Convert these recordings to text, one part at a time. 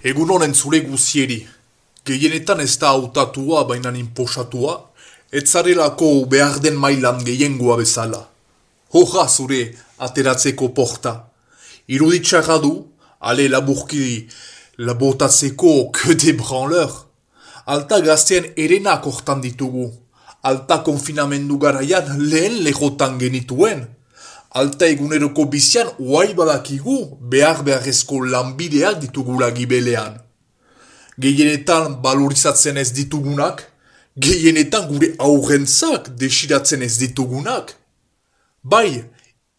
Egun honen zure guzieri, gehienetan ez da hautatua bainan inposatua, ez zarelako behar den mailan gehiengoa bezala. Hoja zure ateratzeko porta. Iruditxarra du, ale laburki labotatzeko que de branleur. Alta gaztean erenak hortan ditugu. Alta konfinamendu garaian lehen lehotan genituen. Alta eguneroko bizian uai badakigu behar beharrezko lanbideak ditugula gibelean. Gehienetan balorizatzen ez ditugunak, gehienetan gure aurrentzak desiratzen ez ditugunak. Bai,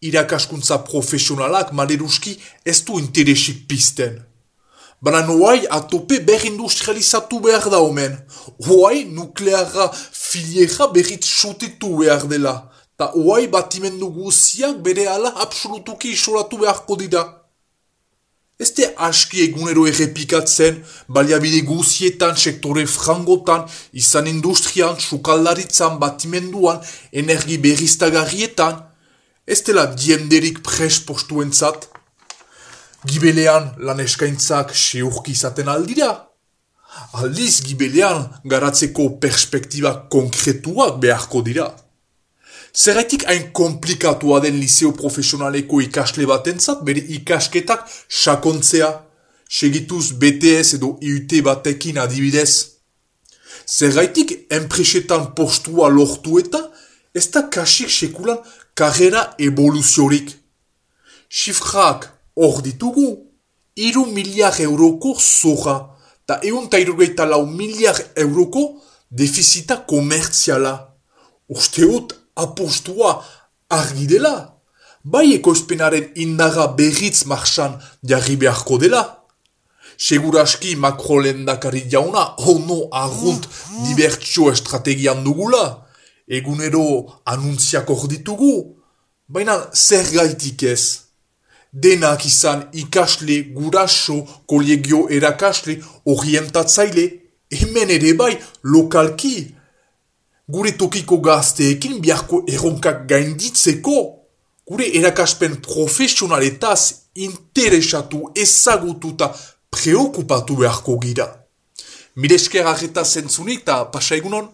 irakaskuntza profesionalak maderuski ez du interesik pizten. Baina noai atope industrializatu behar da omen. Hoai nuklearra filiera berriz sotetu behar dela ta oai batimendu guziak bere ala absolutuki isolatu beharko dira. Ez te aski egunero errepikatzen, baliabide guzietan, sektore frangotan, izan industrian, sukaldaritzan, batimenduan, energi berriztagarrietan, ez dela dienderik pres postuentzat. Gibelean lan eskaintzak seurki izaten aldira. Aldiz gibelean garatzeko perspektiba konkretuak beharko dira. Zerretik hain komplikatua den liceo profesionaleko ikasle batentzat bere ikasketak sakontzea, segituz BTS edo IUT batekin adibidez. Zerraitik enpresetan postua lortu eta ez da kasik sekulan karrera evoluziorik. Sifrak hor ditugu, iru miliar euroko zoja, eta egun ta irugaita lau miliar euroko defizita komertziala. Usteut apostua argi dela. Bai ekoizpenaren indaga berriz marxan jarri beharko dela. Seguraski makro lendakari jauna ono argunt dibertsio estrategian dugula. Egunero anuntziak hor ditugu. Baina zer gaitik ez. Denak izan ikasle, guraso, kolegio erakasle, orientatzaile, hemen ere bai lokalki gure tokiko gazteekin biharko erronkak gainditzeko, gure erakaspen profesionaletaz interesatu ezagututa preokupatu beharko gira. Miresker arreta zentzunik eta pasa egunon?